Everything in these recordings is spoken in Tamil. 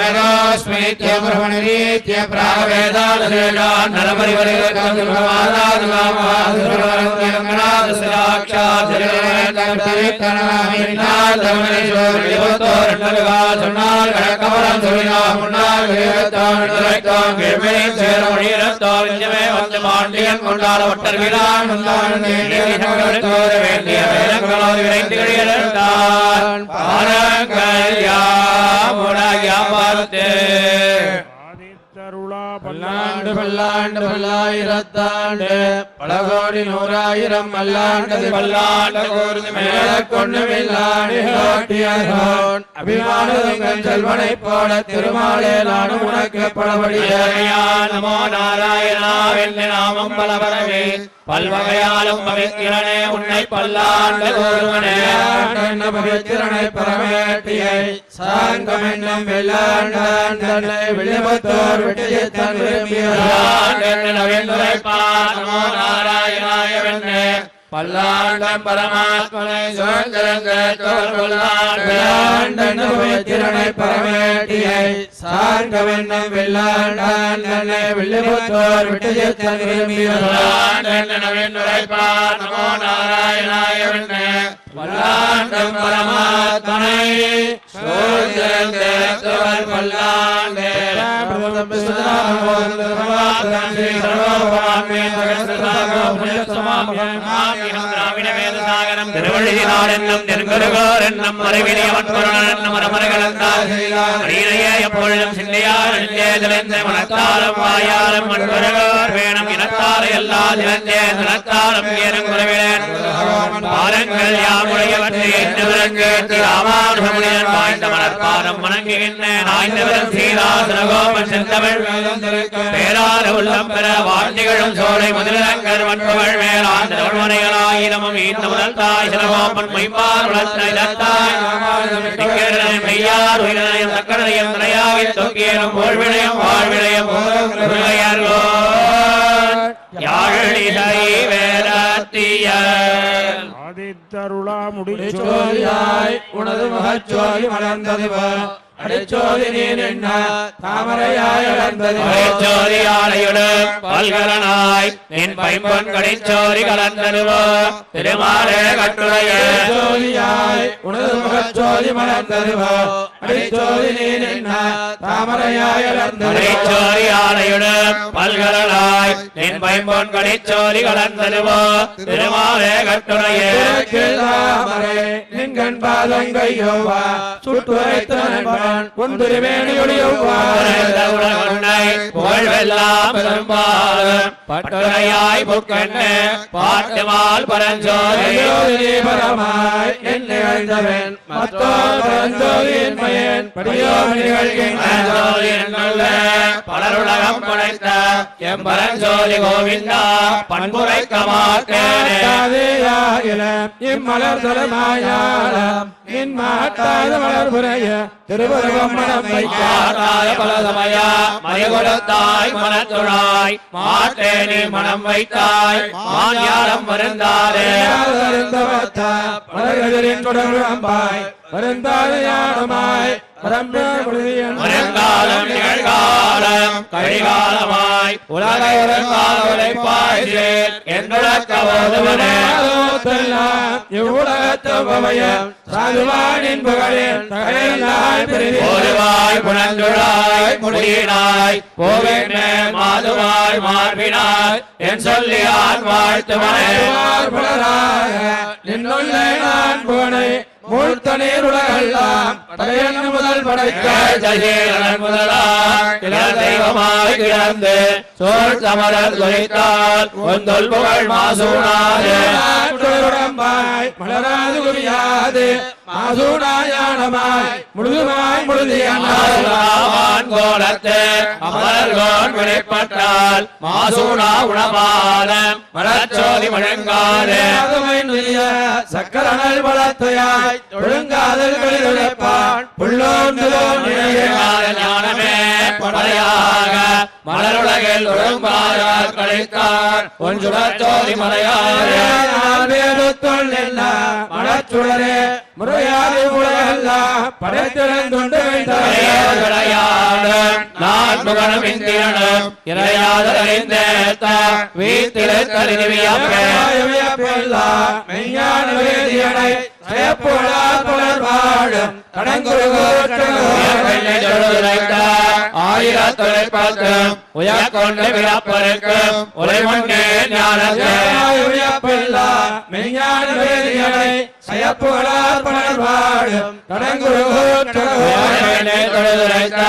வேதாஸ்மித்யபிரமணிரீத்ய பாண்டியன் கொண்டாட ஒட்டர் விழா வேண்டிய விரைந்து ஆதித்தருளா பல்லாண்டு பல்லாண்டு பல்லாயிரத்தாண்டு பல கோடி நூறாயிரம் பல்லாண்டு பல்லாண்டு கூர்ந்து மேல கொண்டு அபிமானங்கள் செல்வனை போல திருமாலே நானும் உனக்கு பலபடியே. நமோ நாராயணா வென்று நாமம் பலவரவே பல்வகையாலும் பவித்திரனே உன்னை பல்லாண்டு கூறுவனே பவித்திரனை பரமேட்டியை சாங்கம் என்னும் வெள்ளாண்டான் தன்னை விழிபத்தோர் விட்டு தன் நமோ நாராயணாய வென்று பல்லாண்டம் பரமாத்மனை திறனை பரமேட்டியை சார்கவென்னும் வெள்ளாண்டான் தன்னை வில்லிபுத்தோர் விட்டு தன் நமோ நாராயணாய பல்லாண்டம் பரமாத்மனை பல்லாண்டே. திராவிட வேதசாய திருவள்ளினாடென்னும் தென்குருகோரென்னும் மறைவினியவன்பொருளென்னும் மரமரகளந்தாரியே எப்பொழுதும் சிந்தையார் நெஞ்சேதலெந்த மனத்தாலும் வாயாலும் மண்புரகோர் வேணும் எல்லா ஏனும் குறைவிலேன் யாமுடையவற்றை கேட்டு வாய்ந்த மலர்பாதம் சீராசனகோபன் செந்தமிழ். பேரார உள்ளம் பெற வாழ்த்திகளும் சோலை முதலங்கர் வன்பவள் மேலாந்த மனைகளாயிரமும் ஈந்த முதல் தாய் சிலகோபன் மைப்பார் உலர்த்த இதத்தாய் திக்கரனை மெய்யார் உயிரினையும் யாழிசை ஆதித்தருளா முடிச்சோதியாய் சோதியாய் உனது முகச்சோதி மலர்ந்தது அடிச்சோதி நீ நின்ன தாமரையாய் ஜோதியாலையுடு பல்கலனாய் நின் பைம்பொன் கடிச்சோரி கலந்தருவோ திருமாலே கட்டுரைய. ஜோதியாய் உனது முகச்சோதி மலர்ந்தது அடிச்சோதி நீ நின்ன தாமரையாய் ஜோதியாலையுடு பல்கலனாய் நின் பைம்பொன் கடிச்சோரி கலந்தருவோ திருமாலே கட்டுரைய. தாமரை நின்கண் பாதங்கையோவா சுட்டுரைத்த நண்பன் குந்திருவேணியொழியோவா பட்டுரையாய் புக்கண்ணு பாட்டுமால் பரஞ்சோதி. பரமாய் என்னை அழிந்தவன் மத்தோர் பரஞ்சோதியின் மயன் படியோமணி பலருலகம் படைத்த எம்பரஞ்சோதி கோவிந்தா. பண்புரைக்க மாட்டேனே இம்மலர் தலமாயாளம். நின் மாட்டாத மலர் புரைய திருவருவம் மனம் வைக்காத மனத்துழாய். மாட்டேனே மனம் வைத்தாய். மாஞானம் வருந்தாரே. மலர்களின் தொடர்பாய் வருந்தாத யானமாய் வருங்காலம் நிகழ்காலம் கழிகாலமாய் உலக வருங்கால உழைப்பாய் முடியினாய் போவேன் மாதுவாய் மார்பினாய் என் சொல்லியான் வாழ்த்துவனே நின்னுள்ளே நான் போனை மூழ்த்த நீர் உலகெல்லாம் படையென்ன முதல் படைக்க ஜெயேரன் முதலாய் இளம் தெய்வமாய் கிடந்து சோழ் சமரர் துரைத்தால் ஒந்தொல் புகழ் மாசூனாரே உடம்பாய் மலராது குவியாது. மாசூனாயானமாய் முழுதுமாய் முழுதியான் மாசுனாவான் கோலத்து அமரர்கோன் வெளிப்பட்டால் மாசூனா உணபாலம் மலச்சோதி முழங்காரே சக்கரனல் பலத்தையாய் ஒழுங்காதல் வெளியுழைப்பான் புள்ளோந்துலோன் ஞானமே படையாக மலருலகில் ஒழுங்காயார் கழித்தார் ஒன்றுடத்தோதி மலையாரே. வேதத்தொள் மனச்சுடரே முறையாதி உலகெல்லாம் படைத்திறந்துண்டு விளையாடு நான் முகனும் இந்திரனும் இறையாதறிந்தேத்த வீட்டிலே தருவியப்பே மெய்ஞான வேதியனை செயப்போடா புலர்வாடும் ஆயிரத்தொழில் பத்தும் உயர்கொண்டு விழப்பருக்கும் உரைமொன்னே ஞானத்தே மெய்ஞான வேதியனை செயப்போடா புலர்வாடும் உயர்கொண்டே தொழுதுரைத்த.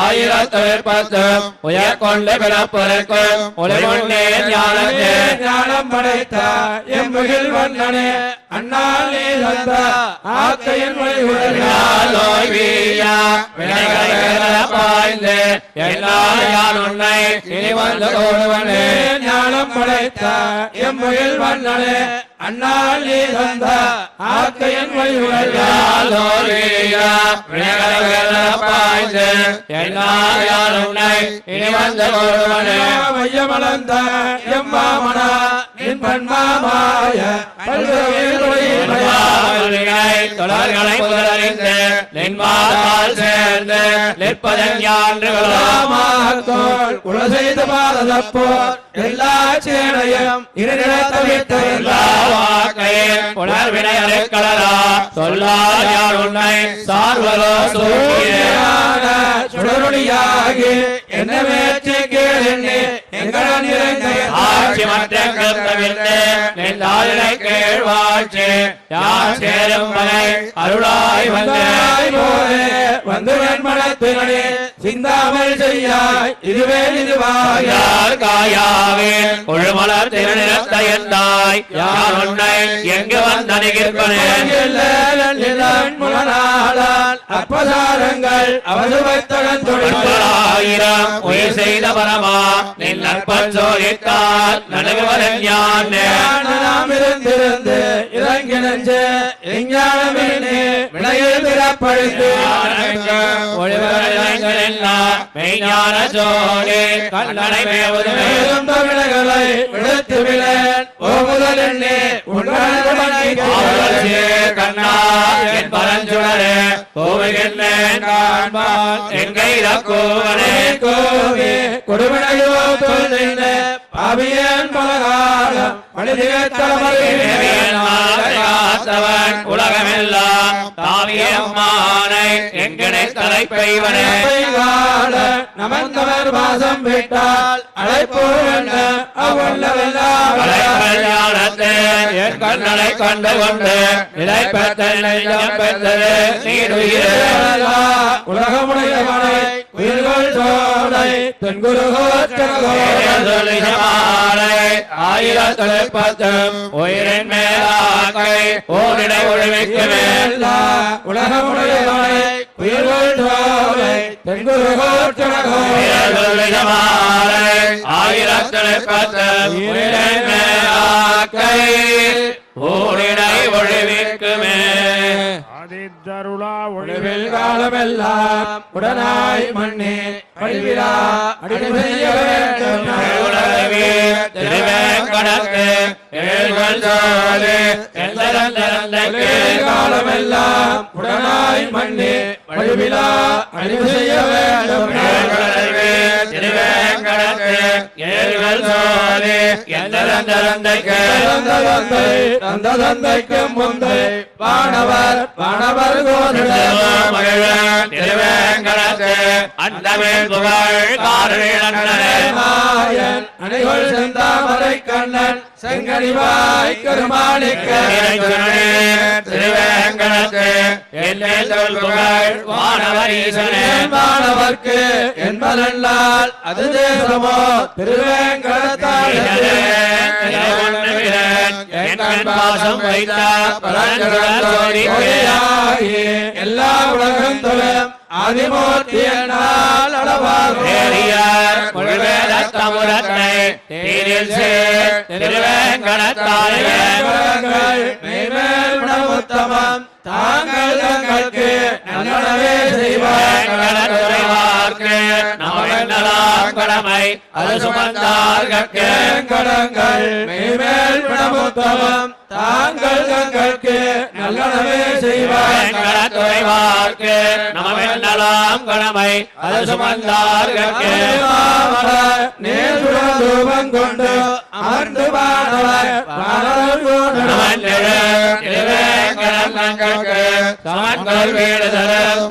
ஆயிரத்தொழில் பத்தும் உயர்கொண்டு விழப்பருக்கும் உரைமொன்னே ஞானத்தே ஞானம் படைத்த எம்முகில் வண்ணனே அண்ணாலே தந்த ஆக்கையன் வழி நோய் வீயா பாய்ந்து எல்லாம் யான் உன்னை இனி வந்து கூடுவனே ஞானம் படைத்த எம்முகில் வண்ணனே அண்ணால் தந்த ஆக்கையின் வழி நோய் வீயா வினைகளை பாய்ந்து எல்லாம் யான் உன்னை இனி வந்து கூடுவனே மையமளந்த எம்மாமனா நின் பன்மாமாய தொடர்களை முதலறிந்து நின்மாதால் சேர்ந்து நிற்பதன் ராமாத்தோள் குல செய்த பாரதப்போர் எல்லா சேனையும் இருநிலத்த விட்டு புனர்வினையருக்களா சொல்லாயார் உன்னை சார்வலோ சூழ்நிலை சுடருடியாகி என்ன வேற்று கேளெண்ணே எங்கடன் ஆட்சி மற்றங்கள் தவிர்த்து நின்றாளினை கேழ்வாழ்ச்சி யார் சேரும் வரை அருளாய் வந்தாய் வந்து வந்து வெண்மணத்தினே சிந்தாமல் செய்யாய். இதுவே இதுவாய் யார் காயாவே? கொழுமலர் திருநிறத்தையந்தாய் யார் உன்னை எங்கு வந்தணிகிற்பனே அப்பசாரங்கள் அவசுவைத்தகன் தொழில் ஆயிரம் உயிர் செய்த பரமா நின் நற்பன் சோதித்தார் நடுவரன் யான் இருந்திருந்து இறங்கினஞ்சு. எஞ்ஞானமே வினையில் பிறப்பழித்து மெய்ஞான சோழே கண்ணனை மேவது மேலும் தமிழர்களை விடுத்து ஓ முதல் எண்ணே கண்ணா என் பரஞ்சுடரே கோவனே கோவே. கொடுமனையோ பாவியன் பலகாலம் மனிதே காத்தவன் உலகமெல்லாம் தாவியம்மானை எங்கனை தலைப்பைவனே நமந்தவர் வாசம் விட்டால் அழைப்போ கண்ணனை கண்டு கொண்டு இதை பெற்றது நீடுயிரே. உலகமுடையவனை உயிர்கள் சோலை ஆயிரத்தொழில் பத்தும் உயிரின் மேலாக்கை ஓரிடை ஒழிவிக்கு மேல். உலகமுடையவனை உயிர்கள் சோலை ஆயிரத்தொழில் பத்தும் உயிரின் மேலாக்கை ஓரிடை ஒழிவிக்கு மேல் ஆதித்தருளா ஒளிவில் ஒளிவில் காலமெல்லாம் உடனாய் மண்ணே படிவிழா அடிமை செய்ய வேண்டும். உலகவே திருவேங்கடத்து ஏழ்கள் சோழே ஒளிவில் காலமெல்லாம் உடனாய் மண்ணே படிவிழா அடிமை செய்ய வேண்டும் திருவேங்கடத்து ஏழ்கள் சோழே எந்தரந்தரந்தைக்கு தந்த தந்தை தந்த தந்தைக்கு முந்தை வானவர் வானவர் கோதிட திருவேங்கடத்து அண்டமேல் புகழ் அணிகொள் செந்தாமரை கண்ணன் செங்கனிவாய் கருமாணிக்க. என்பதல்லால் அது தேசமோ? பரஞ்சோதி. எல்லா உலகம் தொழும் ஆதிமூர்த்தி என்னால் அளவாகும். தேரியார் முழுவேத தமுரத்தை தேரில் சேர் திருவேங்கடத்தாலே. வேங்கடங்கள் மேன்மேல் குணமுத்தமம் தாங்கள் தங்களுக்கு நன்னடவே கடமை. அது சுமந்தார்கட்கு. கடங்கள் மேன்மேல் குணமுத்தமம் தாங்கள் வேங்கடத்துறைவார்க்கு நமவென்னலாம் கடமை அது சுமந்தார்கட்கு. நேர்தூபம் கொண்டு அமர்ந்து கொண்டு சமன்கள் வீடு தரும்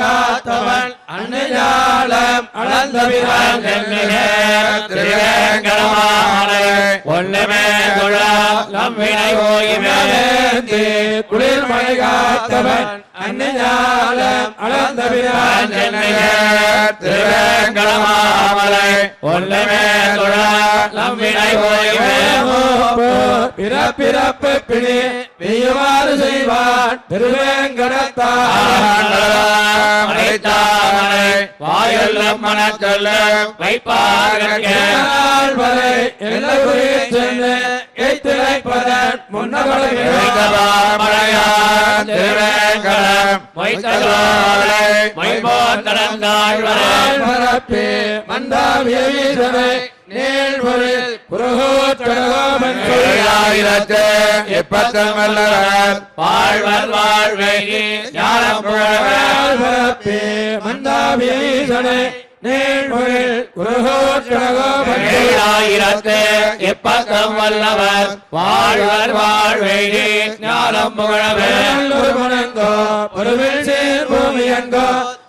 காத்தவன். அன்னையாளம் அளந்த பிரான் ஒன்றுமே நம்மினை ஓய்வே ஏந்தி குளிர்மலை காத்தவன் அன்னையாளம் அளந்த பிரான் திருவேங்கடமாமலை ஒன்றுமே நம்மினை ஓய்வே பிறப்பிறப்பு பிடி பெய்யுமாறு செய்வான் திருவேங்கடத்தான் அழைத்தாமலை வாயுள்ள மந்தாவிய வீரனை வாழ்வர் வாழ்வை ஞானம் ஏழாயிரத்து எப்பக்கம் வல்லவர் வாழ்வர் வாழ்வை ஞானம் ஒருவனங்கோ ஒருவில் சேர் பூமியங்கோ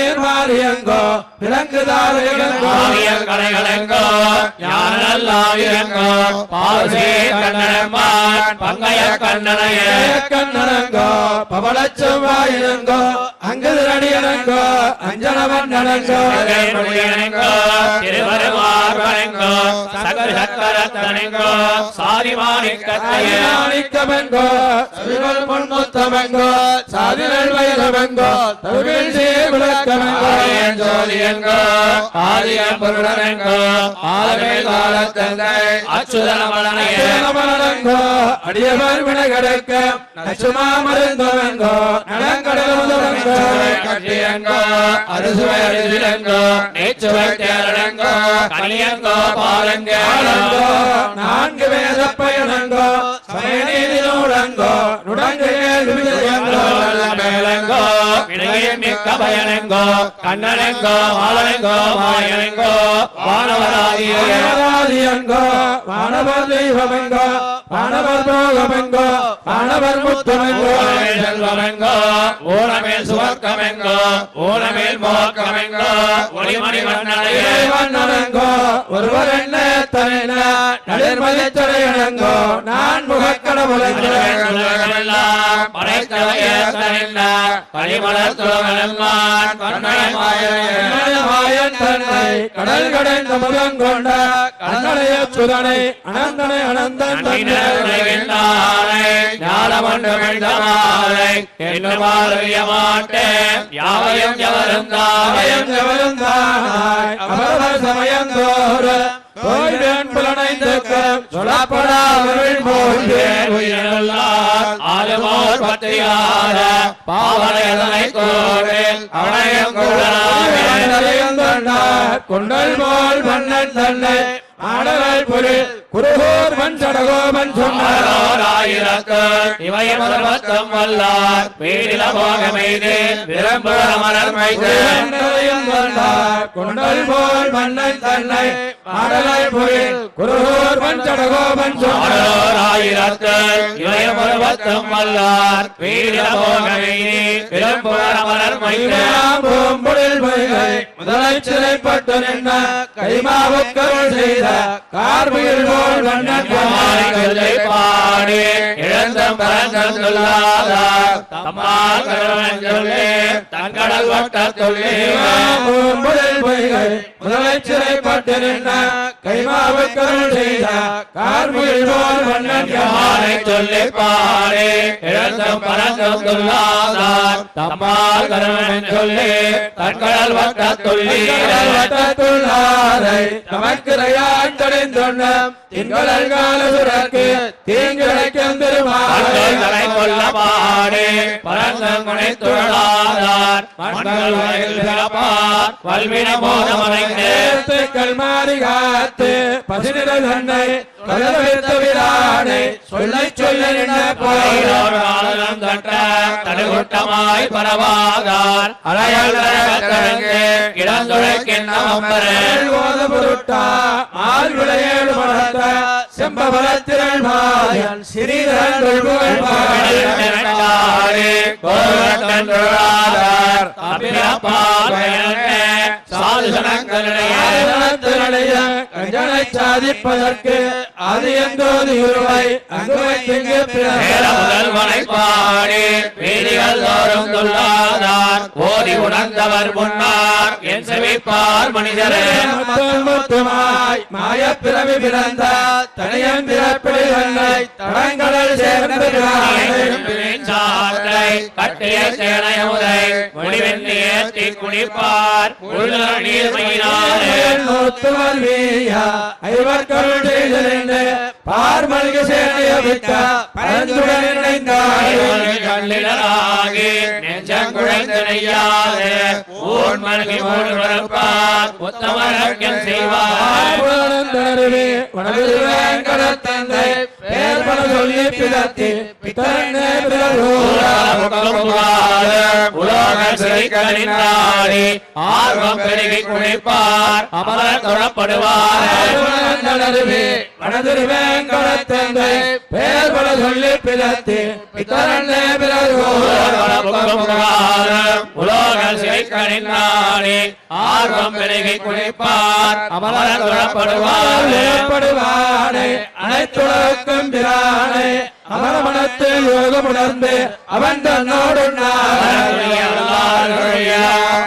மேவிசீர் மாறியங்கோ விலங்குதாரையங்கோ கலைகளெங்கோ ஞானல்லாவிரங்கோ பாசே கண்ணனம்மான் பங்கைய கண்ணனையே. கண்ணனங்கோ பவளச்சம் வாயினங்கோ அங்குதிரடியனங்கோ அஞ்சனவன் நனங்கோ திருவருமார்வனங்கோ சகல சக்கரத்தனங்கோ சாதிமாணிக்கத்தையே. மாணிக்கமெங்கோ சவிகள் பொன்முத்தமெங்கோ சாதிகள் வயலமெங்கோ தவிகள் சீர் விளக்கமெங்கோ ஜோதியங்கோ ஆதியம் பொருளனங்கோ ஆலமே காலத்தந்தை அச்சுதனமலனையே. மலரங்கோ அடியவர் வினகடக்க நச்சுமா மருந்தவங்கோ நலங்கடலுதவங்கோ கட்டியங்கோ அறுசுவை அரிசிலங்கோ நேச்சுவை தேரலங்கோ கனியங்கோ பாலங்கோ. நான்கு வேத பயணங்கோ சமயநீதி நூலங்கோ நுடங்கு மேலங்கோ மிக்க பயனங்கோ கண்ணனங்கோ மாலனங்கோ மாயனங்கோ வானவராதியே. வானவராதியங்கோ வானவர் தெய்வமெங்கோ வானவர் போகமெங்கோ வானவர் முத்தமெங்கோ செல்வமெங்கோ ஊனமேல் சுவர்க்கமெங்கோ ஊனமேல் மோக்கமெங்கோ ஒளிமணி மன்னனையே வண்ணனங்கோ ஒருவர் என்ன தன நடுமதி துறையனங்கோ நான் முகக்கடவுளங்கோ உலகமெல்லாம் படைத்தவையே தனில்ல பனிமலர் மாயன் தன்னை கடல் கடைந்த முகம் கொண்ட கண்ணனைய சுதனை அனந்தனை அனந்தன் தன்னை. யாவையும் எவரும் தாவையும் எவரும் தானாய் அவரவர் சமயம் தோறு தோய்வேன் புலனைந்துக்கு சொல்லப்படாதவர்கள் போன்றே உயிரெல்லாம் ஆளுமோர் பத்தியார பாவனையதனை கோவில் அவனையும் கொண்டல் போல் மன்னன் தன்னை ஆடலாய் பொருள் குருகோர் மண் சடகோபன் சொன்னார். வல்லார். கொண்டல் போல் மன்னன் தன்னை பொருள் குருகோர் மண் சடகோபன் ஆடோர் ஆயிரக்கள் இவையும் சர்வத்தம் வல்லார் வீடில போகமெய்து விரும்புகிறமரர் மைது பூம்பொழில் பொய்கை முதலை சிறைப்பட்டு நின்ற கைமாவுக்கருள் செய்த கார்முகில் போல் வண்ணன் மாலைகளை பாடி இழந்தம் பரந்தம் சொல்லாதார் தம்மால் கருவன் சொல்லி தன்கடல் வட்டத்துள்ளே பூம்பொழில் பொய்கை முதலை சிறைப்பட்டு நின்ற கைமாவுக்கருள் செய்த கார்முகில் போல் வண்ணன் சொல்லி பாடி. இழந்தம் பரந்தம் சொல்லாதார். தம்மால் கருவன் சொல்லி தன்கடல் வட்டத்துள்ளே வட்டத்துள்ளாரை நமக்கிரையாய் தடைந்தொன்ன திங்களல் காலசுரக்கு தீங்கிழைக்கும் திருமாலை. கொல்ல பாடி. பரந்தம் துழலாதார் மண்கள் வயல் பிறப்பார் வல்வின மோதமடைந்தே நேர்த்துக்கள் மாறி காத்து பசிநிற தன்னை தடுகுட்டமாய் படத்த செம்பவளத்திரள் மாயன் கஞ்சனை சாதிப்பதற்கு அது எந்தோது இருவை அங்கு வைத்திங்கு முதல்வனை பாடி வீதிகள் தோறும் துள்ளாதார் ஓதி உணர்ந்தவர் முன்னார் என் செவிப்பார் மனிதரே. மொத்தம் மொத்தமாய் மாய பிறவி பிறந்த தனியன் பிறப்பிடி தன்னை தடங்கடல் சேர்ந்த சாற்றை கட்டிய சேனையுதை முடிவின் ஏற்றி குளிப்பார் உள்ள நீர்மையினாரே நோத்துவர் வீயா ஐவர்கருள் செய்திருந்து பார்மல்க சேனைய விட்ட பரந்துடன் இணைந்தார்கள் கண்ணிலராகி நெஞ்சங்குழைந்து நெய்யாது ஊர் மனகி மூடு வரப்பார் உத்தமரக்கம் செய்வார் வனதிரு வேங்கடத்தந்தை பேர் பல சொல்லி பிதத்தி உலோக சிறைகளினாடி ஆர்வம் பெருகி அமரர் நடுவே உலோக சிறைகளினாடி ஆர்வம் பெருகி அமரர் ஏற்படுவானே அனைத்துலகம் பிரானே அமரமனத்தில் யோகமுணர்ந்து அவன் தன்னோடு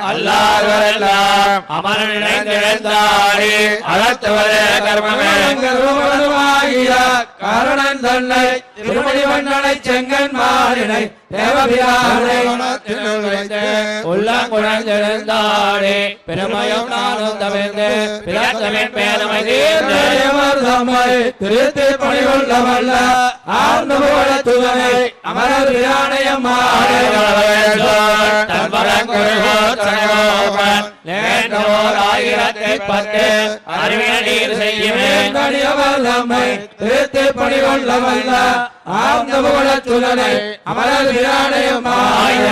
அல்லாதவரெல்லாம் அமரன் இணைந்திருந்தாரே அழத்துவதே கர்மமே. கர்வமனமாகிய காரணன் தன்னை திருமணி செங்கன் மாறினை தேவபிரானை உள்ளம் குழந்திருந்தாரே நானும் தவிர்ந்து பிறத்தமின் பேரமை தீர்ந்து திருத்தி பணிகொள்ள வல்ல ஆர்ந்த அமரர் பிரானையம் மாறே ஆயிரத்தி பத்து அறிவியல் நீர் செய்யுமே வேண்டடியவர் தம்மை திருத்தி பணிகொள்ள வல்ல ஆர்ந்த புகழத்துவனை அமரர் பிரானையம் மாறே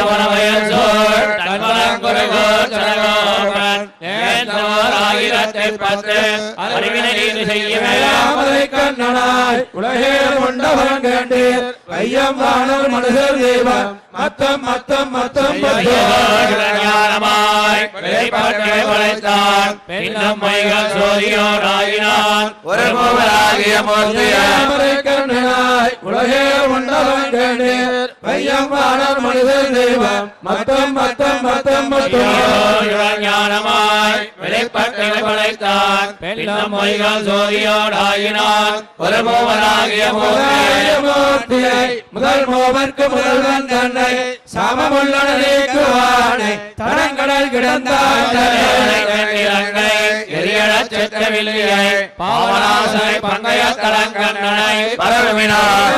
ஆயிரத்தி பத்து அறிவினை நீர் செய்யுமே ராமரை கண்ணனாய் உலகேர் கொண்டவன் கண்டீர் வையம் வானல் மனுஷர் தெய்வம். மத்தம் மத்தம் மத்தம் மத்தம் ஞானமாய் வெளிப்பட்டு படைத்தான் பின்னம் மைகள் சோதியோடாயினான் ஒரு மூவராகிய மூர்த்தியாய் ராமரை கண்ணனாய் உலகேர் கண்டீர் வையம் வானல் மனுஷர் தெய்வம். மத்தம் மத்தம் மத்தம் மத்தம். ஞானமாய் வெளிப்பட்டு படைத்தான் பின்னம் மைகள் சோதியோடாயினான் ஒரு மூர்த்தியாய் மூர்த்தியை முதல் மோவர்க்கு முதல்வன் தன்னை சமமுள்ள நீக்குவானை தடங்கடல் கிடந்தாய் செற்றவில்லையை. பாவனாசனை பங்கைய தலங்கண்ணனை பரவினார்.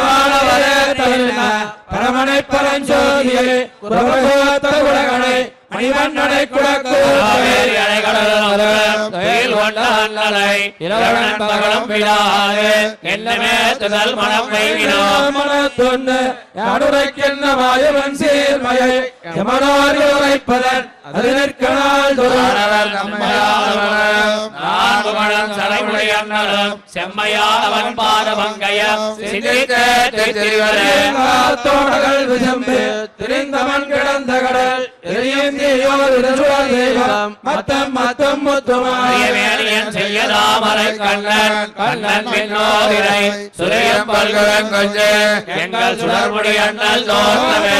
பரமனை பரஞ்சோதியை குரகோத்த குடகனை மணிவண்ணனை குடக்கு காவேரி அணைகடலும் துயில் கொண்ட அண்ணலை இரவணன் பகலும் விழாது என்னமே துதல் மனம் வைவினோம் மனத்தொன்னு யாருரைக்கென்ன மாயவன் சீர்மையை உரைப்பதன் அது நிற்கனால் ஆனவர் நம்மையாளவனும் நான்கு மணம் சடைமுடி அண்ணலும் செம்மையாளவன் பாத பங்கயம் சிந்தித்த திருவரே தோடகள் விசம்பு திரிந்தவன் கிடந்த கடல் எரியும் தெய்வம் மத்தம் மத்தம் முத்துமாய் வேலியன் செய்ய தாமரை கண்ணன் கண்ணன் பின்னோதிரை சுரையம் பல்கவன் கொஞ்சு எங்கள் சுடர்முடி அண்ணல் தோற்றமே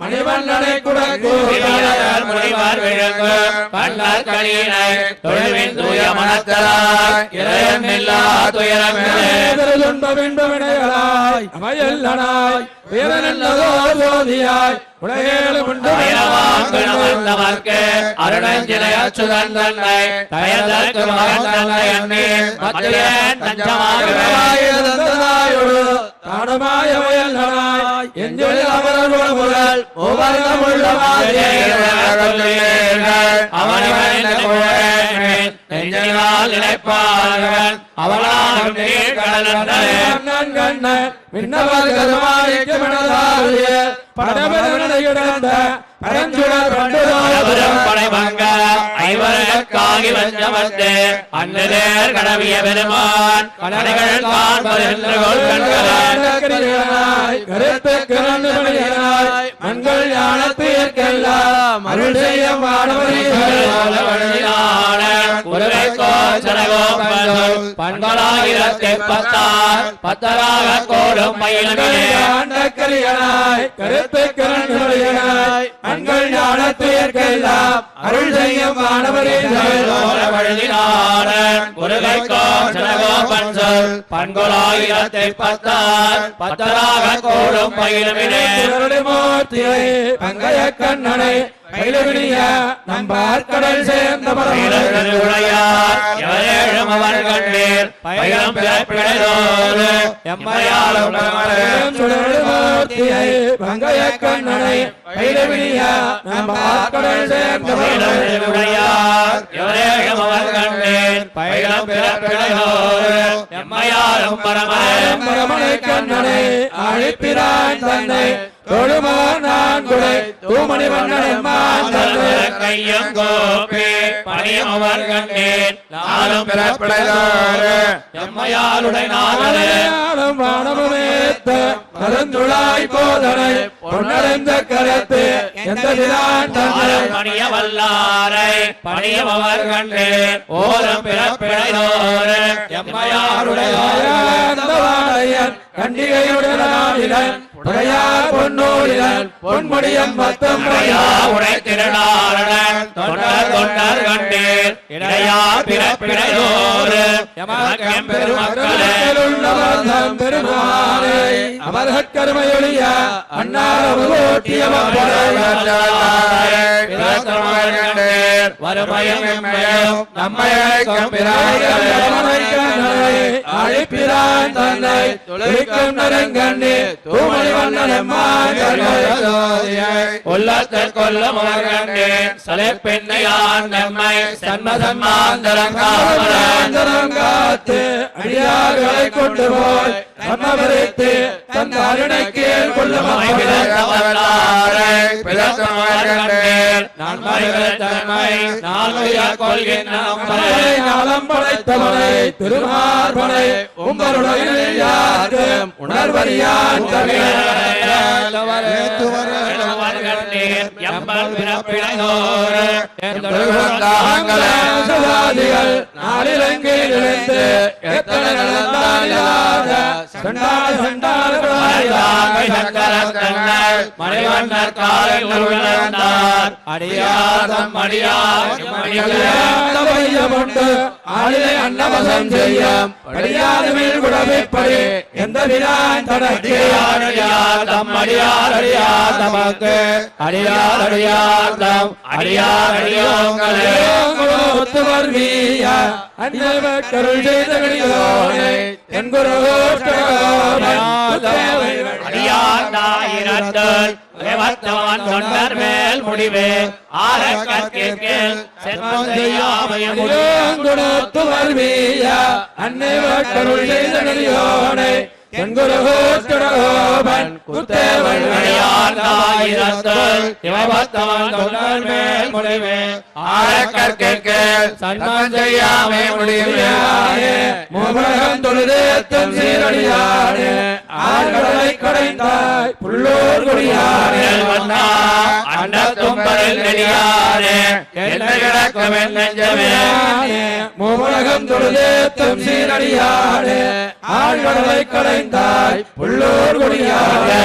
மணிவண்ணனை குடக்கு. விழியாளர் முனிவர் விழுங்கு. கண்ணர் கலியினை தொழுவின் தூய மனத்தராய். இளையம் இல்லா துயரமில்லை துன்பமின்பவினைகளாய் அமையல்லனாய். வீரனல்லதோ ஜோதியாய். உலகேலும் உண்டு வந்தவர்க்கு அருணஞ்சிலை அச்சுதன் தன்னை தயதற்கு மகன் தன்னை அன்னி மத்தியன் தானமாய முதல் நினைப்பார்கள் நீர் கடலன்றே கண்ணன் விண்ணவர் கருமாய்க்கு மனதாரிய பரஞ்சுடர் பண்டுதோறும் படைபங்க ஐவருக்காகி வந்து அன்னதேர் கடவிய பெருமான். கடைகள் காண்பதென்று கொள் கண்களே கருத்து கிரண்டு மணியனாய் மண்கள் ஞானத்திற்கெல்லாம் அருள் செய்ய பண்பலாயிரத்தி பத்தார். பத்தராக கோடும் மயிலமிலே மாணவரியாய் கருத்து கிரண்டு மணியனாய் மண்கள் ஞானத்திற்கெல்லாம் அருள் செய்யும் மாணவரே பண்பலாயிரத்தி பத்தார் பத்தராக கோடும் பயிலமினே. மூர்த்தியை பங்கைய கண்ணனை கைலவிடிய நம்பார் கடல் சேர்ந்த அவர் கண்டீர் பயிலும் பிறப்பிடைதோறு எம்மையாலும் சுடர்மூர்த்தியை பங்கைய கண்ணனை கைலவிடிய நம்பார் கடல் சேர்ந்த அவர் கண்டீர் பயிலும் பிறப்பிடைதோறு எம்மையாலும் பரமனே கண்ணனை அழிப்பிரான் தன்னை தொழுமான் நான் குடை தூமணி தன்னை கையும் கோப்பி பணியும் அவர் கண்டேன். நாளும் பிறப்பிடைதோறு எம்மையாளுடைய நாதனே மலையாளம் வானமேத்த கருந்துளாய் போதனை பொன்னடைந்த கரத்து எந்த பணிய வல்லாரை பணியும் அவர் கண்டேன். ஓரம் பிறப்பிடைதோறு எம்மையாளுடைய வாழையன் கண்டிகையுடன் உடையா பொன்னூலிடன் பொன்முடியம் மத்தம் உடையா உடை திருநாளன் தொண்டர் தொண்டர் கண்டேன். இடையா பிறப்பிடைதோறு எமக்கம் பெருமக்களே. உள்ளவர்தம் பெருமானை அமர்கருமையொழிய அன்னார் ஓட்டியவன் வறுமையும் எம்மையும் நம்மை அழைக்கும் அழிப்பிரான் தன்னை துளிக்கும் நரங்கண்ணி. தூமணி வண்ணன் உள்ளத்தில் கொல்லும் அவர் கண்டேன் சலைப்பெண்ணையான் நம்மை சன்மதன்மாந்தரங்காமரன் காத்து அடியார்களை கொண்டு போய் கண்ணவரித்து தன் அருணைக்கு கொள்ளும் ஞானம் படைத்தவனை திருமார்பனை உங்களுடைய உணர்வறியான் தவிர. சதாதிகள் நாளிலங்கையில் இணைந்து எத்தனை சக்கரத்தங்கள் மணிவண்ணர் காலை உருவந்தார் அடியாதம் அடியார் மையமுண்டு ஆளிலை அன்னவசம் செய்யும். படியாதமில் குடமைப்படி எந்த வினான் தனக்கு அடியார் தம் அடியார் அடியார் தமக்கு அடியார் அடியார் தம் அடியார் அடியோங்களே ஒத்துவர் வீய அன்னவக்கருள் செய்த கணிதோனை என் குரு அடியாண்டாயிரத்தல் தேவத்தவன் தொண்டர் மேல் முடிவு. வீய அன்னவக்கருள் செய்த கணிதோனை என் மேல் முடிவு ஆரக்கற்கேல் சன்மம் செய்யாமை முடியும் மூவரகம் தொழுதேத்தம் சீரடியானே. ஆழ்கடலை கடைந்தாய் புள்ளோர் கொடியானே அண்டத்தும்பரில் நெடியாரே என்ன கிடக்கும் என் நெஞ்சமே. மூவரகம் தொழுதேத்தம் சீரடியானே. ஆழ்கடலை கடைந்தாய் புள்ளோர் கொடியானே.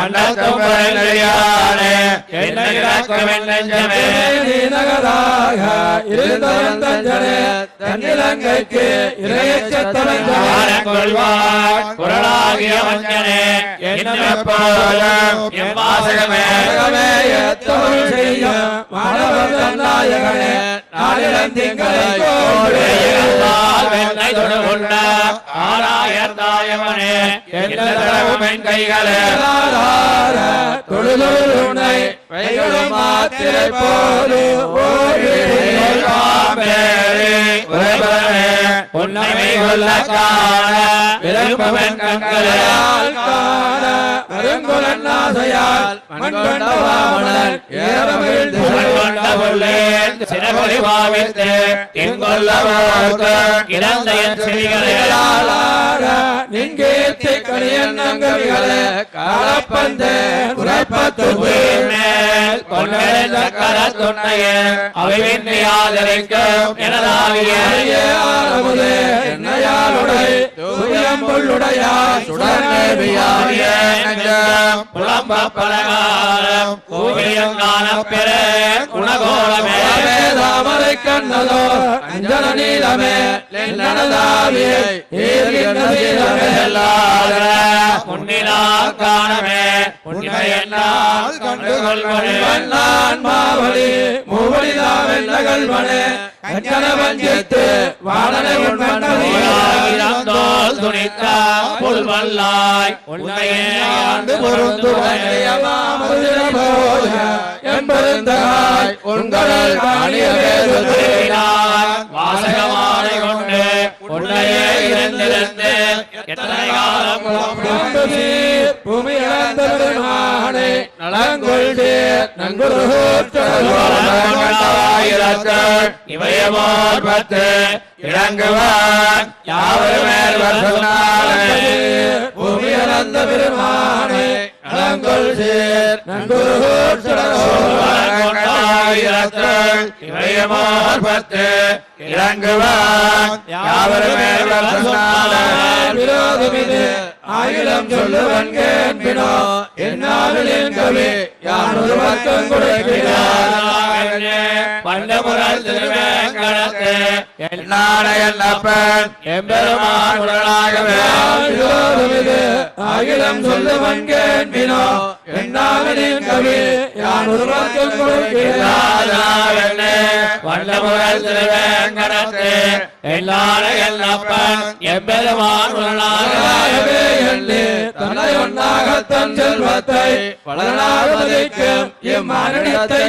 அண்டத்தும்பரில் நெடியாரே என்ன கிடக்கும் என் நெஞ்சமே நகராக இருந்தவன் தஞ்சனே. தன்னிலங்கைக்கு ஆரக் கொள்வார் குரலாகிய வஞ்சனே. என்ன எப்போதும் என் வாசகமே. தமிழ் செய்ய மாணவர் நாயகனே நாளிடம் திங்களை தொடுகொண்ட ஆராயர் தாயவனே என்ன தடவும் என் கைகளே தொழுதுனை கைகளும் மாத்திரை போது ஓடி உன்னை கொல்ல காண விரும்பவன் கண்களே காண வருங்குலன் ஆசையால் மண்கொண்ட வாமனன் ஏறமிழ்ந்து கொண்ட கொள்ளேன் சிறகொலி பாவித்து எங்கொல்லவார்க்கு இறந்த என் செவிகளே நிங்கேத்தி கணியன் நங்கவிகளே காலப்பந்தே குறைப்பத்து மேல் பொன்னெழுந்த கரத்துன்னையே அவைவின்றி ஆதரிக்கும் எனதாகிய ஆரமுதே என்னையாளுடை தூயம் பொள்ளுடையார் சுடர்நேவியாரிய புலம்ப பலகாலம் கூவியம் காணப்பெற குணகோலமே தாமரை கண்ணதோ அஞ்சன நீலமே நனதாவியை முன்னிலா காணமே உண்மை என்னால் கண்டு கொள்வனே நான் மாவலி மூவலிதாவென் நகல்வனே கஞ்சன வாழனை உன் தோல் புல்வல்லாய் உன்னையே ஆண்டு என்பருந்தாய் உங்கள் காணியவே வாசகமாலை கொண்டு உன்னையே இருந்திருந்து எத்தனை காலம் பூமி இழந்த பெருமானே நலங்கொள்டே நங்குரு இவையமோர் பத்து இறங்குவான் யாவர் மேல் வருஷனாலே பூமி இழந்த பெருமானே நலங்கொள் சேர் நங்குரு இவையமோர் பத்து இறங்குவான் யாவருமே விரோதமிது. ஆயிரம் சொல்லுவன் கேட்பினோ என்னாலும் என் கவி யார் ஒரு பக்கம் கொடுக்கிறார்? பண்டபுரல் திருவேங்கடத்து என்னாடையல்லப்பன் எம்பெருமான் உடனாகவே விரோதமிது ஆயிரம் சொல்லுவன் கேட்பினோ என்னாலும் என் கவி யார் ஒரு பக்கம் கொடுக்கிறார் வல்லபுரல்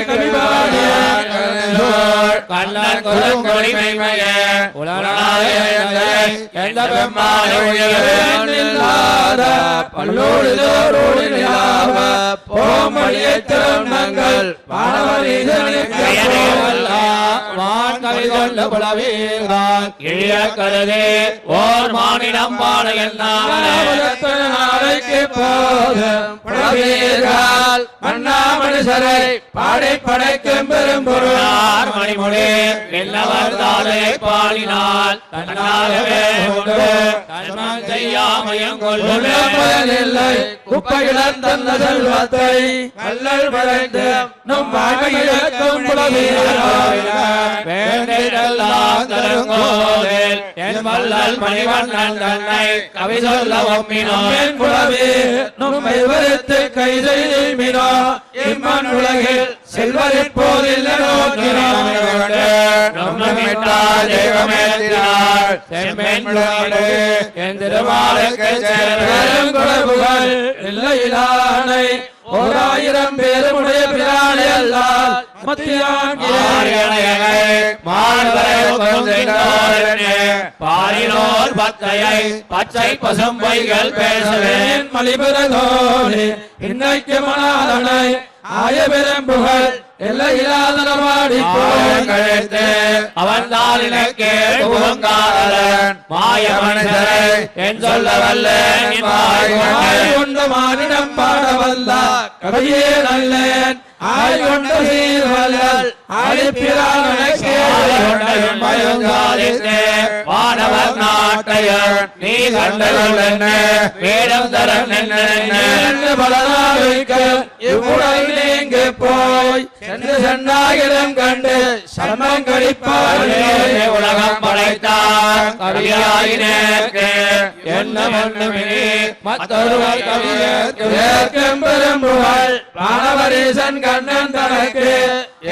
கவிபாடிய கண்ணன் குலங்கொடி மைமையே உலகனாய எந்த பெம்மானை உயர்வே இல்லாத பல்லோடு தோரோடு நிலாவ போமடியை திருநங்கள் வானவரீதனுக்கு இழிய கருதே ஓர் மானிடம் பாட நாளைக்கு போதும் பழவீர்கள் மன்னா மனுஷரை பாடி படைக்கும் பெரும் பொருள் பொருளார் மணிமொழி வெல்லவர் தாளை பாடினால் தன்னாகவே உண்டு. தன்மன் செய்யாமையும் கொள்ளும் பயன் இல்லை குப்பையிடம் தந்த செல்வத்தை கல்லல் படைத்து நம் வாழ்மையிழக்கும் வேண்டிடெல்லாம் தருங்கோதில் என் வல்லல் மணிவண்ணன் தன்னை கவி சொல்ல ஒப்பினோ குலவே நம்மை வருத்து கை செய்மினோ இம்மன் உலகில் செல்வரில் போதில் நோக்கினோம் என் திருமாலுக்கு இல்லையிலானை. அல்லால் பாரினோர் பத்தையை பச்சை பசும் பொய்கள் பேசுவேன் இன்னைக்கு மணாதனை ஆய பெரும்புகள் மாய மனுஷரை என் சொல்ல கவியே நல்லேன். ஆய் கொண்ட சீர்வல்லல் ஆழிப்பிரானே வானவர் நாட்டையர் நீ கண்டகள் என்ன வேடம் தரன் என்ன பலனாவிக்க இவ்வுடல் நீங்கு போய் சென்று சென்றாயிரம் கண்டு சமம் கழிப்பார் உலகம் படைத்தார் கவியாயினேற்கு. என்ன மற்றொருவர் பெரும்புகள் கண்ணன் தனக்கு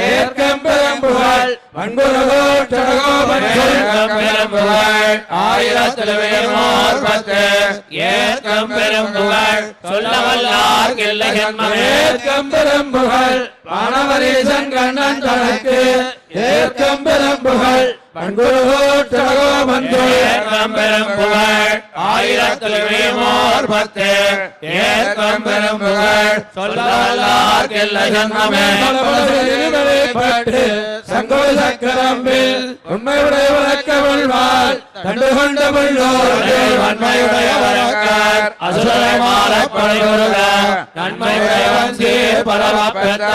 ஏற்கும் பெரும்புகள் வன்புறகோட்டகோபன் பெரும்புகள் பெரும் ஆயிரத்தில் பத்து ஏற்கம் பெரும் சொல்ல வல்லார் இல்லை ஜன்மமே பெரும்புகள் வானவரீசன் கண்ணன் தனக்கு ஏற்கும் பெரும்புகழ். வன்புறகோட்டகோபன் ஏற்கம் பெரும் புகழ் ஆயிரத்தில் வேறோர் பத்து ஏற்கம் பெரும் புகழ் சொல்ல வல்லார் இல்லை ஜன்மமே பட்டு சங்கோ சக்கரம்பில் உண்மையுடைய வழக்க வாழ்வாள் கண்டு கொண்ட நன்மையுடைய வழக்கார் அசுரரை மாறப் படைகொடுக நன்மையுடையவன் சீர் பரவ பெற்ற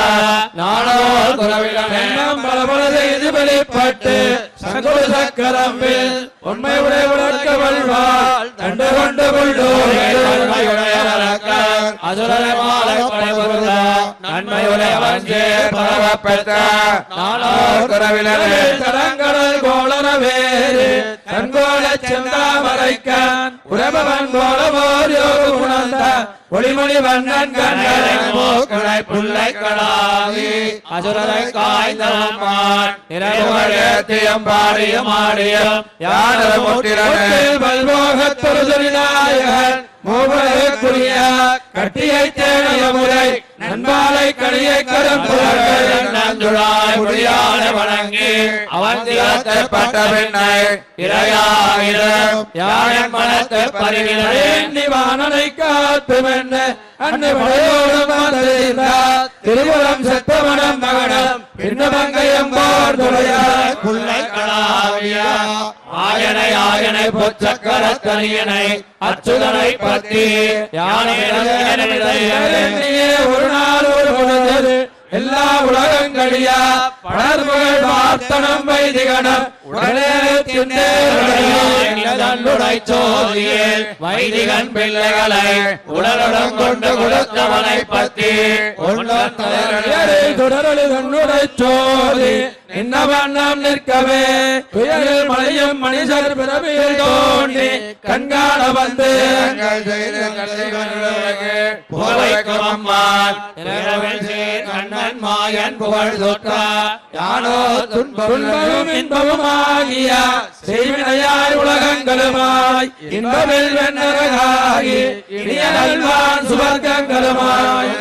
நானோர் குறவிலனே பல பல செய்து வெளிப்பட்டு சங்கோ உண்மை உடைய விளக்க வல்வாள் கண்டு கொண்டு நன்மையுடைய வழக்கார் அசுரரை மாறப் படைகொடுக தரங்கடல் கோளன கண்கோல செந்தாமரைக்கான் கோலமோர் யோக உணர்ந்த ஒளிமொழி வண்ணன் கண்ணன் மூக்கடை புல்லை அசுரரை காய்ந்தமான் பாடியும் ஆடியும் யானரும் முட்டிரனே நாயகன் மூவரைக்குரிய கட்டியை தேடிய முறை நண்பாலை கடியை வணங்கி அவன் பெண்ணை இரையாயிரம் யாழன் மனத்தை பருகிறேன் நிவானனை காத்தும் திருபுரம் செத்தவனம் மகனம் பின்னமங்கையம் கடாவியா ஆயனை ஆயனை பொச்சக்கரத்தனியனை அச்சுதனை பத்தி யானை ஒரு நாள் ஒரு பொழுது. எல்லா உலகங்களியா பலர்புகள் பார்த்தனம் வைதிகனம் உடனே தன்னுடை சோதியில் வைதிகன் பிள்ளைகளை உடலுடன் கொண்டு கொடுத்தவனை பத்தி தொடரலி தன்னுடை சோதி என்னவன் நாம் நிற்கவே? புயலில் மழையும் மனிதர் பிறவியில் தோண்டி கண்காண வந்து கண்ணன் மாயன் புகழ் தொற்றா. யானோ துன்பமும் இன்பமுமாகிய செய்வினையாய் உலகங்களுமாய் இன்பமில் வெண்ணரகாகி இனிய நல்வான் சுவர்க்கங்களுமாய்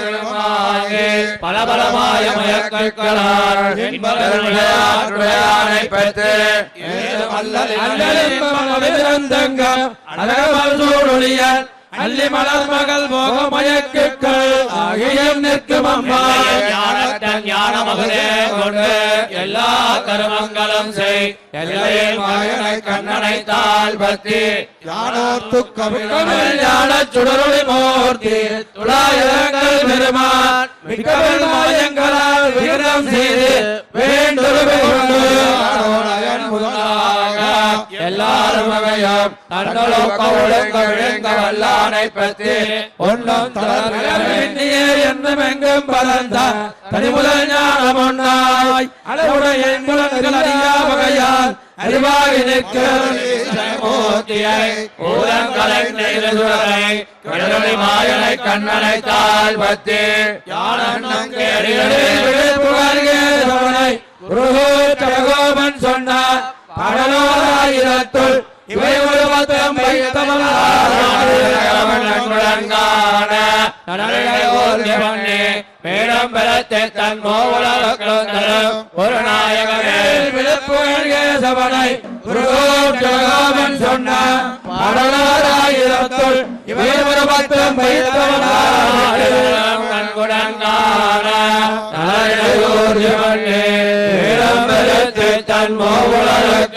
பல பலமாய மயக்கற்களால் இன்பருடையானை பெற்று அழகமல் அள்ளி மலர் மகள் போக மயக்குக்கள் ஆகியம் நிற்கும் அம்மா. ஞானத்தன் ஞான மகளே கொண்டு எல்லா கருமங்களும் செய். எல்லையில் மாயனை கண்ணனை தாழ்பத்தி. யானோர்த்து கமிழ் கவிழ் ஞான சுடரொளி மூர்த்தி துளாயிரங்கள் பெருமான் மிக்கவள் மாயங்களால் விகிதம் செய்து வேண்டுருவை கொண்டு முதலாக எல்லாரும் வகையும் தன்னலோக்க ஒழுங்க விழுங்க யானை பத்தி ஒன்றும் தளர்வின்னியே என்னும் எங்கும் பலந்த தனிமுதல் ஞானம் ஒன்றாய். அளவுடைய குலங்கள் அறியா வகையால் அறிவாகி நிற்கூர்த்தியை மூர்த்தியை நெய்துரை கடலொளி மாயனை கண்ணனை தாழ்பத்தி. ஞானம் கேடிலே சொன்னார் படலோராயிரத்துள் இவை ஒரு மதம் மேடம் பலத்தை தன் மோவலரும் ஒரு நாயகமே விழுப்புகழ்கேசவனை குருகோபன் இவை ஒரு மதம் வைத்தவன் தன் மோவலரும்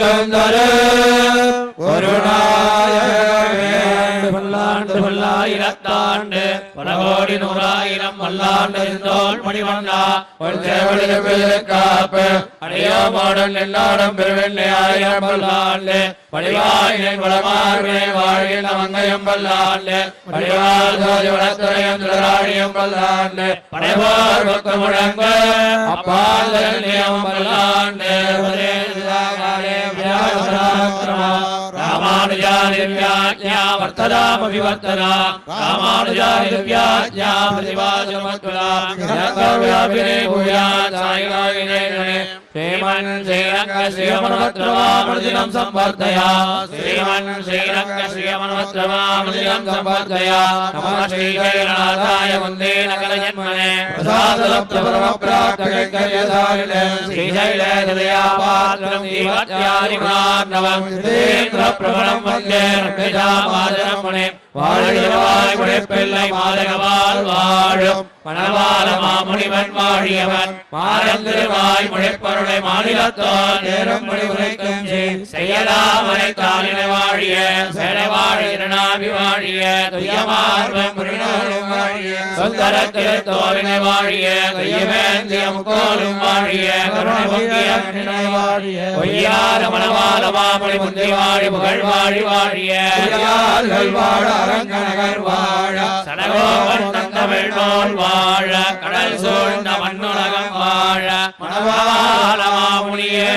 ஒரு நாயகமே. பல்லாண்டு பல்லாயிரத்தாண்டு பல கோடி நூறாயிரம் பல்லாண்டு இருந்தோள் மணிவண்ணா. ஒரு சேவலில் காப்பு அடியோமாடன் எல்லாரும் பெருவெண்ணை ஆயிரம் பல்லாண்டு பழிவாயினை வளமார்வினை வாழ்கின்ற மங்கையும் பல்லாண்டு படிவாள் சோதி வளத்துறையும் துளராழியும் பல்லாண்டு படைவார் பக்க முழங்க. அப்பால் பல்லாண்டு ஒரே சிதாகாரே வியாசராக்கிரமா రామానుజానిర్వ్యాజ్ఞా వర్తదామవివర్తనా రామానుజానిర్వ్యాజ్ఞా ప్రతివాచమత్తులాభిరే భూయాత్ సాయిరాగిణే శ్రీమన్ శ్రీరంగ శ్రీయమనవత్రవామృదినం సంవర్ధయా. శ్రీమన్ శ్రీరంగ శ్రీయమనవత్రవామృదినం సంవర్ధయా. నమ శ్రీకైరనాథాయ వందే నకలజన్మనే ప్రసాదలబ్ధపరమప్రాప్తకైకర్యధారిణే శ్రీశైలే హృదయాపాత్రం జీవత్యారిమార్ణవం శ్రీంద్ర ஸ்ரீசைலேதயா பாத்திரம் ஜீவத்யாரிமார்ணவம் தேந்திர பிரபலம் வந்தே ரங்கஜாமாதரமணே வாழ்கிறவாய் உழைப்பில்லை மாதகவால் வாழும். மணவாள மாமுனிவன் வாழியவன் மாறந்திருவாய் முளைப்பருளை மாநிலத்தோர் நேரம் மொழி உரைக்கும் செய்யலாமலை காலினை வாழிய செடை வாழினாவி வாழிய துயமார்வம் வாழிய சுந்தரத்தில் தோலினை வாழிய கையமேந்திய முக்கோலும் வாழிய வாழிய. பொய்யார மணவாள மாமுனி முந்தி வாழி புகழ் வாழி வாழிய. வாழ அரங்கநகர் வாழ. வாழ கடல் சூழ்ந்த மண்ணுலகம் வாழ மணவாளமா முனியே